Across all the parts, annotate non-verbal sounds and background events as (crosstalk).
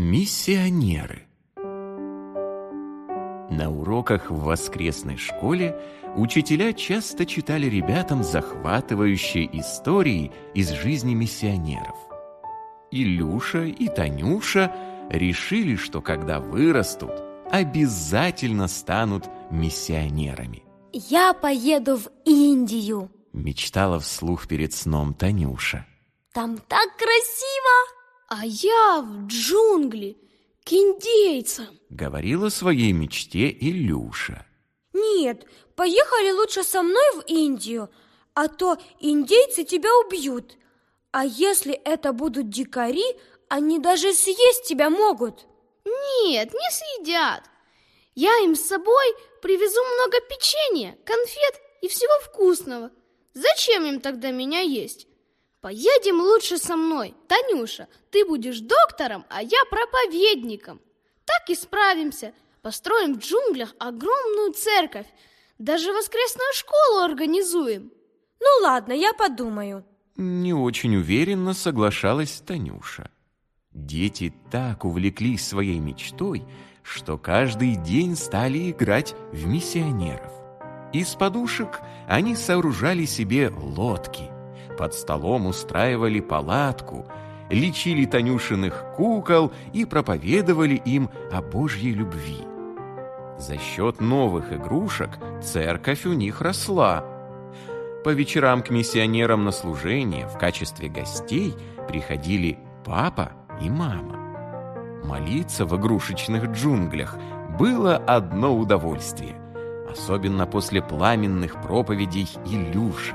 Миссионеры На уроках в воскресной школе учителя часто читали ребятам захватывающие истории из жизни миссионеров. Илюша и Танюша решили, что когда вырастут, обязательно станут миссионерами. Я поеду в Индию. Мечтала вслух перед сном Танюша. Там так красиво! А я в джунгли, к индейцам. Говорила своей мечте Илюша. Нет, поехали лучше со мной в Индию, а то индейцы тебя убьют. А если это будут дикари, они даже съесть тебя могут. Нет, не съедят. Я им с собой привезу много печенья, конфет и всего вкусного. Зачем им тогда меня есть? Поедем лучше со мной. Танюша, ты будешь доктором, а я проповедником. Так и справимся. Построим в джунглях огромную церковь. Даже воскресную школу организуем. Ну ладно, я подумаю. Не очень уверенно соглашалась Танюша. Дети так увлеклись своей мечтой, что каждый день стали играть в миссионеров. Из подушек они сооружали себе лодки – под столом устраивали палатку, лечили Танюшиных кукол и проповедовали им о Божьей любви. За счет новых игрушек церковь у них росла. По вечерам к миссионерам на служение в качестве гостей приходили папа и мама. Молиться в игрушечных джунглях было одно удовольствие, особенно после пламенных проповедей Илюши.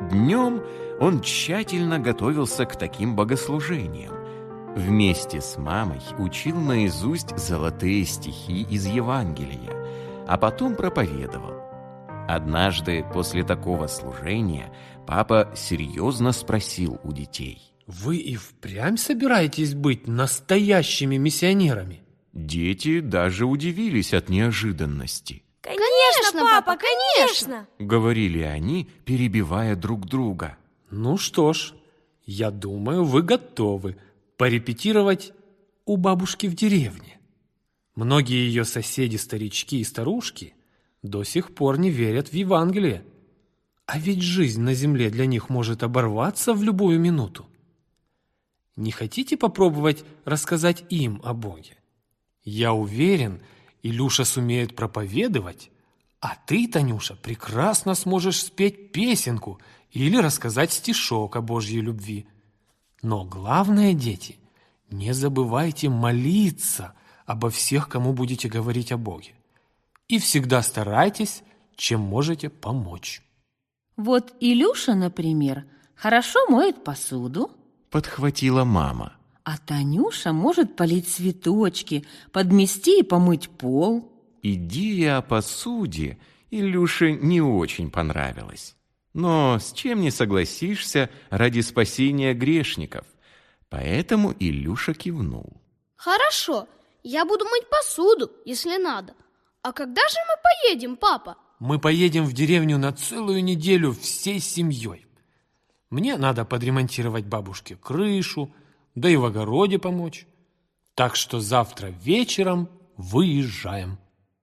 Днем он тщательно готовился к таким богослужениям. Вместе с мамой учил наизусть золотые стихи из Евангелия, а потом проповедовал. Однажды после такого служения папа серьезно спросил у детей. «Вы и впрямь собираетесь быть настоящими миссионерами?» Дети даже удивились от неожиданности. Конечно, папа, конечно! Говорили они, перебивая друг друга. Ну что ж, я думаю, вы готовы порепетировать у бабушки в деревне. Многие ее соседи, старички и старушки до сих пор не верят в Евангелие. А ведь жизнь на земле для них может оборваться в любую минуту. Не хотите попробовать рассказать им о Боге? Я уверен, Илюша сумеет проповедовать, а ты, Танюша, прекрасно сможешь спеть песенку или рассказать стишок о Божьей любви. Но главное, дети, не забывайте молиться обо всех, кому будете говорить о Боге. И всегда старайтесь, чем можете помочь. Вот Илюша, например, хорошо моет посуду. Подхватила мама. А Танюша может полить цветочки, подмести и помыть пол. Идея о посуде Илюше не очень понравилась. Но с чем не согласишься ради спасения грешников? Поэтому Илюша кивнул. Хорошо, я буду мыть посуду, если надо. А когда же мы поедем, папа? Мы поедем в деревню на целую неделю всей семьей. Мне надо подремонтировать бабушке крышу, да и в огороде помочь. Так что завтра вечером выезжаем.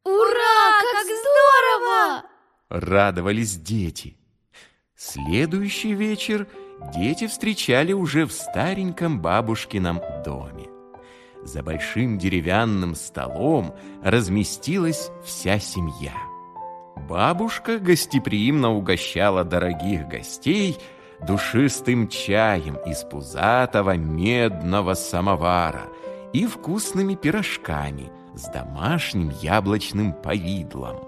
Ура, как здорово! Радовались дети. Следующий вечер дети встречали уже в стареньком бабушкином доме. За большим деревянным столом разместилась вся семья. Бабушка гостеприимно угощала дорогих гостей душистым чаем из пузатого медного самовара и вкусными пирожками с домашним яблочным повидлом.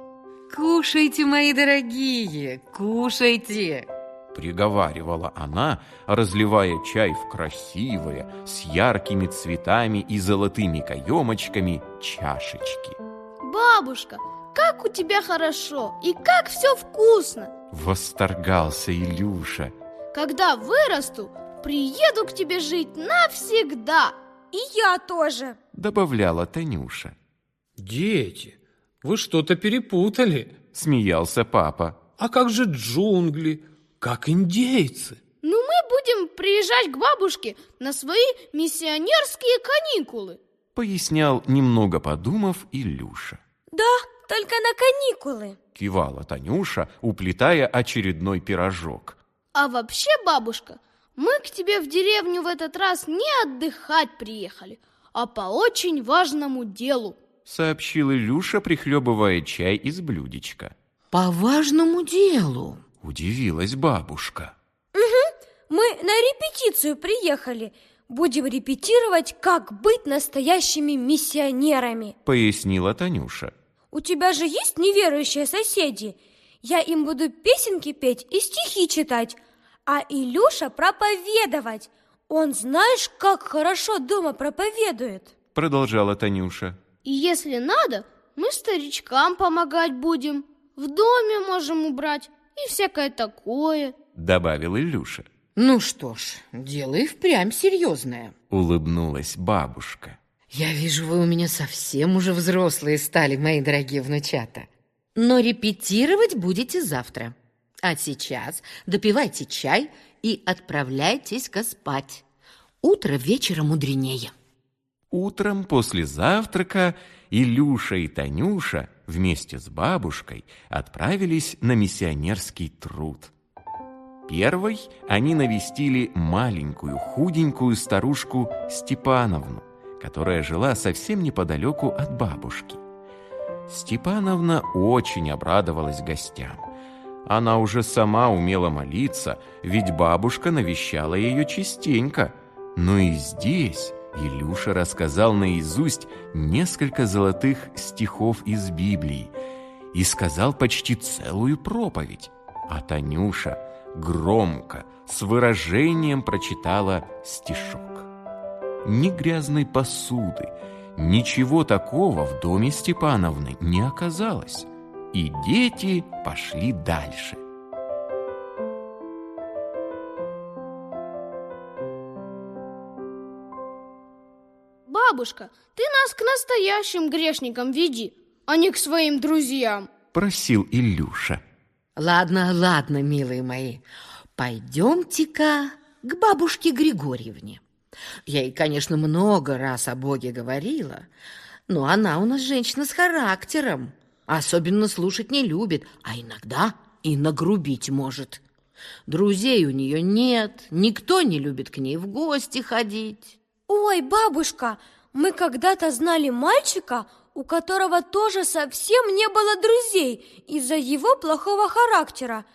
«Кушайте, мои дорогие, кушайте!» Приговаривала она, разливая чай в красивые, с яркими цветами и золотыми каемочками чашечки. Бабушка, как у тебя хорошо и как все вкусно! Восторгался Илюша. Когда вырасту, приеду к тебе жить навсегда. И я тоже. Добавляла Танюша. Дети, вы что-то перепутали. Смеялся папа. А как же джунгли? Как индейцы? Ну, мы будем приезжать к бабушке на свои миссионерские каникулы. пояснял, немного подумав, Илюша. Да, только на каникулы. Кивала Танюша, уплетая очередной пирожок. А вообще, бабушка, мы к тебе в деревню в этот раз не отдыхать приехали, а по очень важному делу. Сообщил Илюша, прихлебывая чай из блюдечка. По важному делу. Удивилась бабушка. Мы на репетицию приехали. Будем репетировать, как быть настоящими миссионерами. Пояснила Танюша. У тебя же есть неверующие соседи? Я им буду песенки петь и стихи читать, а Илюша проповедовать. Он знаешь, как хорошо дома проповедует. Продолжала Танюша. И если надо, мы старичкам помогать будем, в доме можем убрать и всякое такое. Добавил Илюша. Ну что ж, дело и впрямь серьезное. Улыбнулась бабушка. Я вижу, вы у меня совсем уже взрослые стали, мои дорогие внучата. Но репетировать будете завтра. А сейчас допивайте чай и отправляйтесь-ка спать. Утро вечера мудренее. Утром после завтрака Илюша и Танюша вместе с бабушкой отправились на миссионерский труд. Первой они навестили маленькую худенькую старушку Степановну, которая жила совсем неподалеку от бабушки. Степановна очень обрадовалась гостям. Она уже сама умела молиться, ведь бабушка навещала ее частенько. Но и здесь Илюша рассказал наизусть несколько золотых стихов из Библии и сказал почти целую проповедь. А Танюша громко, с выражением прочитала стишок. Ни грязной посуды, ничего такого в доме Степановны не оказалось, и дети пошли дальше. Бабушка, ты нас к настоящим грешникам веди, а не к своим друзьям. Просил Илюша. Ладно, ладно, милые мои, пойдемте-ка к бабушке Григорьевне. Я ей, конечно, много раз о Боге говорила, но она у нас женщина с характером. Особенно слушать не любит, а иногда и нагрубить может. Друзей у нее нет, никто не любит к ней в гости ходить. Ой, бабушка, мы когда-то знали мальчика, у которого тоже совсем не было друзей из-за его плохого характера.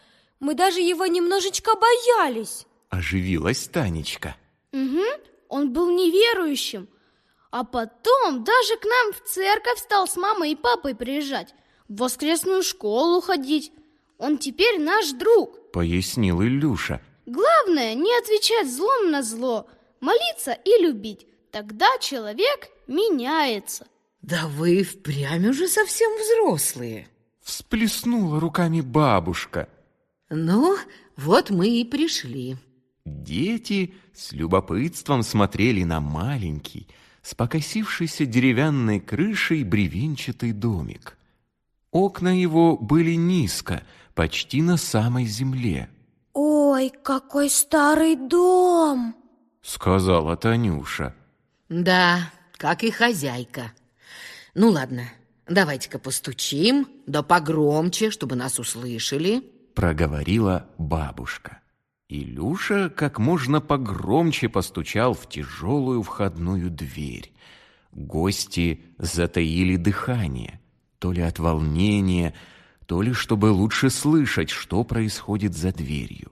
Мы даже его немножечко боялись. Оживилась Танечка. Угу, он был неверующим. А потом даже к нам в церковь стал с мамой и папой приезжать, в воскресную школу ходить. Он теперь наш друг. Пояснил Илюша. Главное не отвечать злом на зло, молиться и любить. Тогда человек меняется. Да вы впрямь уже совсем взрослые. Всплеснула руками бабушка. Ну, вот мы и пришли. Дети с любопытством смотрели на маленький, с покосившейся деревянной крышей бревенчатый домик. Окна его были низко, почти на самой земле, Ой, какой старый дом! сказала Танюша. Да, как и хозяйка. Ну ладно, давайте-ка постучим, да погромче, чтобы нас услышали. проговорила бабушка. Илюша как можно погромче постучал в тяжелую входную дверь. Гости затаили дыхание, то ли от волнения, то ли чтобы лучше слышать, что происходит за дверью.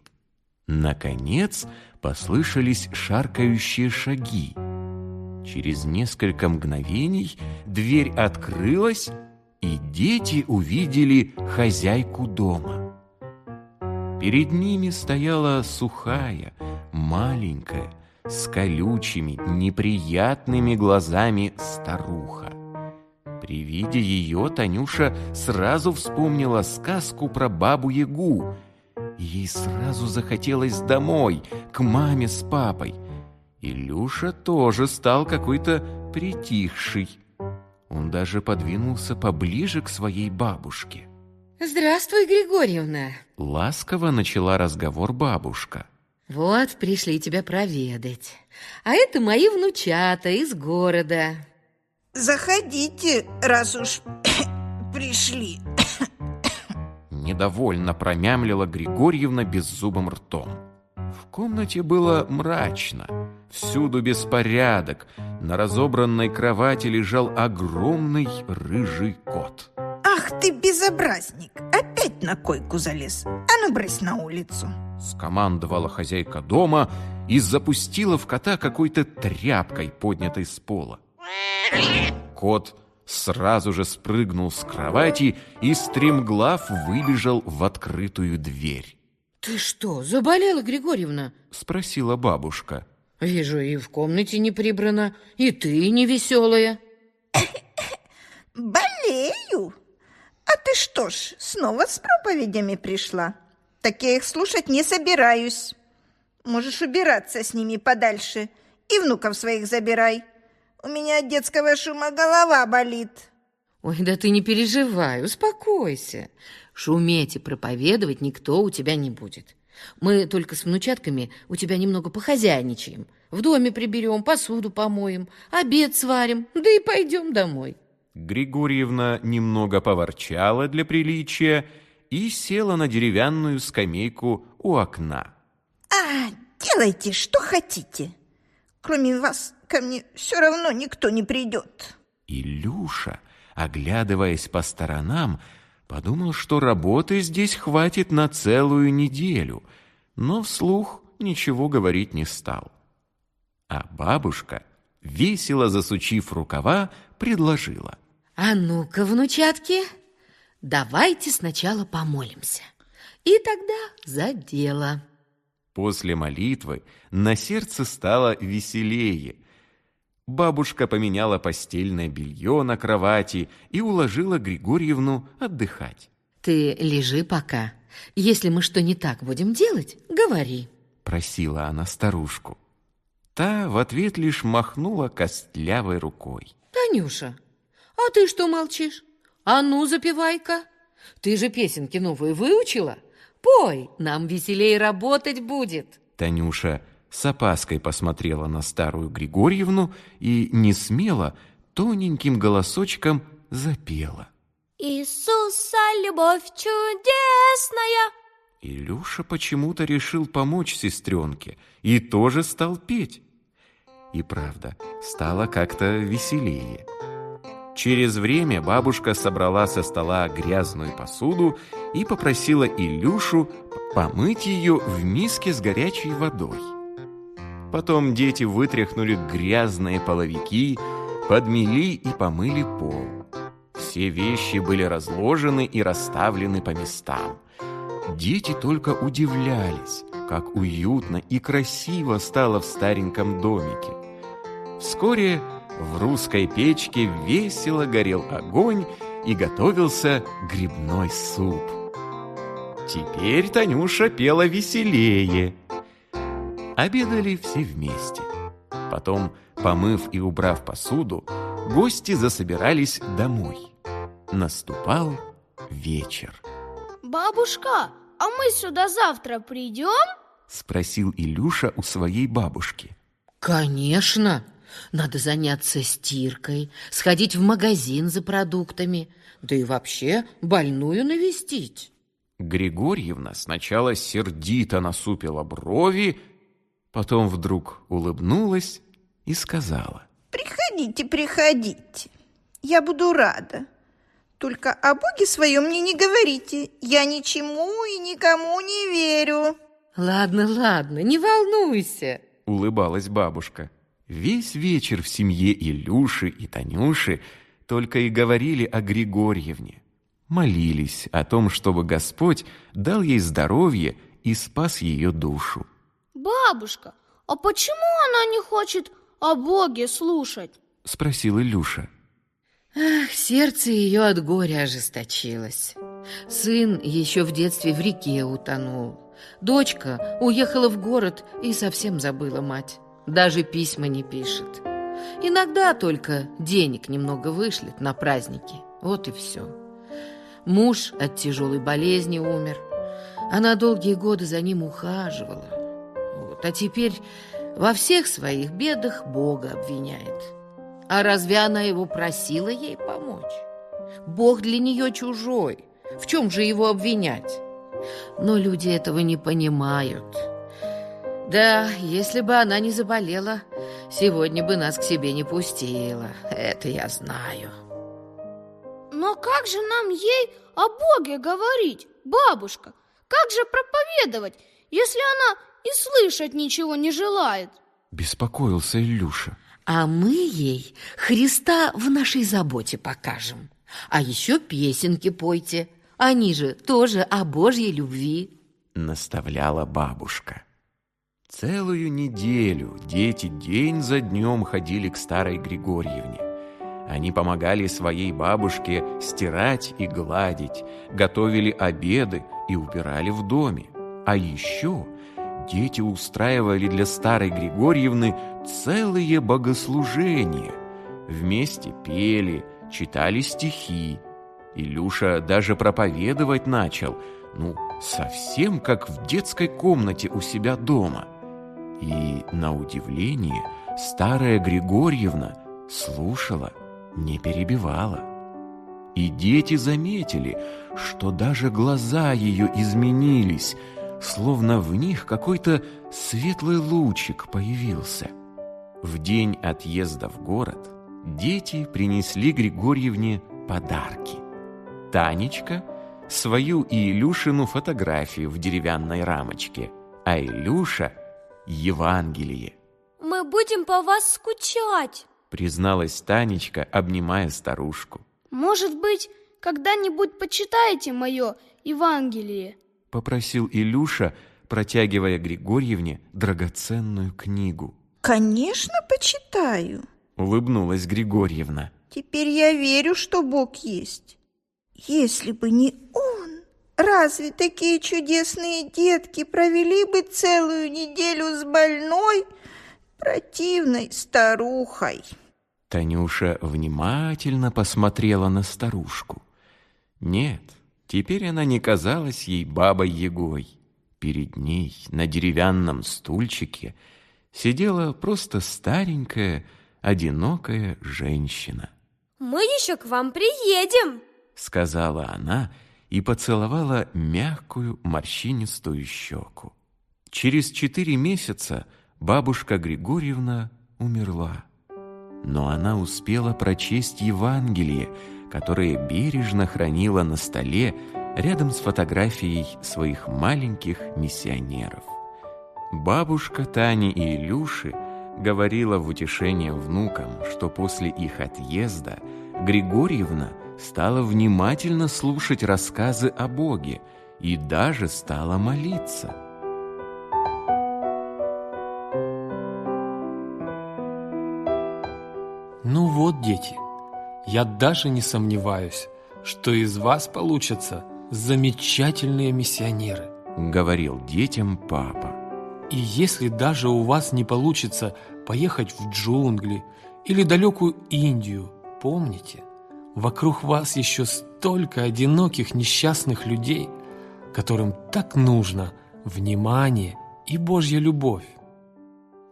Наконец послышались шаркающие шаги. Через несколько мгновений дверь открылась, и дети увидели хозяйку дома. Перед ними стояла сухая, маленькая, с колючими, неприятными глазами старуха. При виде ее Танюша сразу вспомнила сказку про бабу-ягу. Ей сразу захотелось домой, к маме с папой. Илюша тоже стал какой-то притихший. Он даже подвинулся поближе к своей бабушке. Здравствуй, Григорьевна. Ласково начала разговор бабушка. Вот, пришли тебя проведать. А это мои внучата из города. Заходите, раз уж (coughs) пришли. Недовольно промямлила Григорьевна беззубым ртом. В комнате было мрачно. Всюду беспорядок. На разобранной кровати лежал огромный рыжий кот. Ах ты безобразник! Опять на койку залез. А ну брысь на улицу. Скомандовала хозяйка дома и запустила в кота какой-то тряпкой, поднятой с пола. Кот сразу же спрыгнул с кровати и стремглав выбежал в открытую дверь. Ты что, заболела, Григорьевна? Спросила бабушка. Вижу, и в комнате не прибрано, и ты не веселая. Болею. А ты что ж, снова с проповедями пришла? Так я их слушать не собираюсь. Можешь убираться с ними подальше и внуков своих забирай. У меня от детского шума голова болит. Ой, да ты не переживай, успокойся. Шуметь и проповедовать никто у тебя не будет. Мы только с внучатками у тебя немного похозяйничаем. В доме приберем, посуду помоем, обед сварим, да и пойдем домой. Григорьевна немного поворчала для приличия и села на деревянную скамейку у окна. А, делайте, что хотите. Кроме вас, ко мне все равно никто не придет. Илюша, оглядываясь по сторонам, подумал, что работы здесь хватит на целую неделю, но вслух ничего говорить не стал. А бабушка, весело засучив рукава, предложила. А ну-ка, внучатки, давайте сначала помолимся. И тогда за дело. После молитвы на сердце стало веселее. Бабушка поменяла постельное белье на кровати и уложила Григорьевну отдыхать. Ты лежи пока. Если мы что не так будем делать, говори. Просила она старушку. Та в ответ лишь махнула костлявой рукой. Танюша, а ты что молчишь? А ну, запевай-ка. Ты же песенки новые выучила? Пой, нам веселее работать будет. Танюша с опаской посмотрела на старую Григорьевну и не смело тоненьким голосочком запела. Иисуса, любовь чудесная. Илюша почему-то решил помочь сестренке и тоже стал петь. И правда, стало как-то веселее. Через время бабушка собрала со стола грязную посуду и попросила Илюшу помыть ее в миске с горячей водой. Потом дети вытряхнули грязные половики, подмели и помыли пол. Все вещи были разложены и расставлены по местам. Дети только удивлялись, как уютно и красиво стало в стареньком домике. Вскоре в русской печке весело горел огонь и готовился грибной суп. Теперь Танюша пела веселее. Обедали все вместе. Потом, помыв и убрав посуду, гости засобирались домой. Наступал вечер. Бабушка, а мы сюда завтра придем? Спросил Илюша у своей бабушки. Конечно. Надо заняться стиркой, сходить в магазин за продуктами, да и вообще больную навестить. Григорьевна сначала сердито насупила брови, потом вдруг улыбнулась и сказала. Приходите, приходите. Я буду рада. Только о Боге своем мне не говорите. Я ничему и никому не верю. Ладно, ладно, не волнуйся. Улыбалась бабушка. Весь вечер в семье Илюши и Танюши только и говорили о Григорьевне. Молились о том, чтобы Господь дал ей здоровье и спас ее душу. Бабушка, а почему она не хочет о Боге слушать? Спросил Илюша. Ах, сердце ее от горя ожесточилось. Сын еще в детстве в реке утонул. Дочка уехала в город и совсем забыла мать. Даже письма не пишет. Иногда только денег немного вышлет на праздники. Вот и все. Муж от тяжелой болезни умер. Она долгие годы за ним ухаживала. Вот. А теперь во всех своих бедах Бога обвиняет. А разве она его просила ей помочь? Бог для нее чужой. В чем же его обвинять? Но люди этого не понимают. Да, если бы она не заболела, сегодня бы нас к себе не пустила. Это я знаю. Но как же нам ей о Боге говорить, бабушка? Как же проповедовать, если она и слышать ничего не желает? Беспокоился Илюша. А мы ей Христа в нашей заботе покажем. А еще песенки пойте. Они же тоже о Божьей любви. Наставляла бабушка. Целую неделю дети день за днем ходили к старой Григорьевне. Они помогали своей бабушке стирать и гладить, готовили обеды и убирали в доме. А еще дети устраивали для старой Григорьевны целые богослужения. Вместе пели, читали стихи. Илюша даже проповедовать начал, ну, совсем как в детской комнате у себя дома. И, на удивление, старая Григорьевна слушала, не перебивала. И дети заметили, что даже глаза ее изменились, словно в них какой-то светлый лучик появился. В день отъезда в город дети принесли Григорьевне подарки. Танечка – свою и Илюшину фотографию в деревянной рамочке, а Илюша – Евангелие. Мы будем по вас скучать. Призналась Танечка, обнимая старушку. Может быть, когда-нибудь почитаете мое Евангелие? Попросил Илюша, протягивая Григорьевне драгоценную книгу. Конечно, почитаю. Улыбнулась Григорьевна. Теперь я верю, что Бог есть. Если бы не Он, разве такие чудесные детки провели бы целую неделю с больной, противной старухой? Танюша внимательно посмотрела на старушку. Нет, теперь она не казалась ей бабой-ягой. Перед ней на деревянном стульчике сидела просто старенькая, одинокая женщина. Мы еще к вам приедем. Сказала она и поцеловала мягкую морщинистую щеку. Через четыре месяца бабушка Григорьевна умерла. Но она успела прочесть Евангелие, которое бережно хранила на столе рядом с фотографией своих маленьких миссионеров. Бабушка Тани и Илюши говорила в утешение внукам, что после их отъезда Григорьевна стала внимательно слушать рассказы о Боге и даже стала молиться. Ну вот, дети, я даже не сомневаюсь, что из вас получатся замечательные миссионеры. Говорил детям папа. И если даже у вас не получится поехать в джунгли или далекую Индию, помните, вокруг вас еще столько одиноких несчастных людей, которым так нужно внимание и Божья любовь.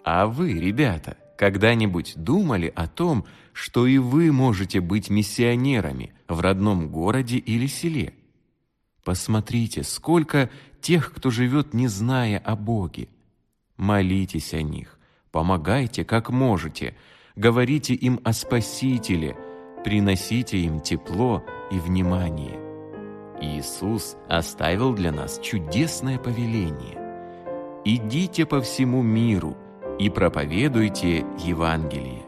А вы, ребята, когда-нибудь думали о том, что и вы можете быть миссионерами в родном городе или селе? Посмотрите, сколько тех, кто живет, не зная о Боге. Молитесь о них, помогайте, как можете, говорите им о Спасителе, приносите им тепло и внимание. Иисус оставил для нас чудесное повеление. Идите по всему миру и проповедуйте Евангелие.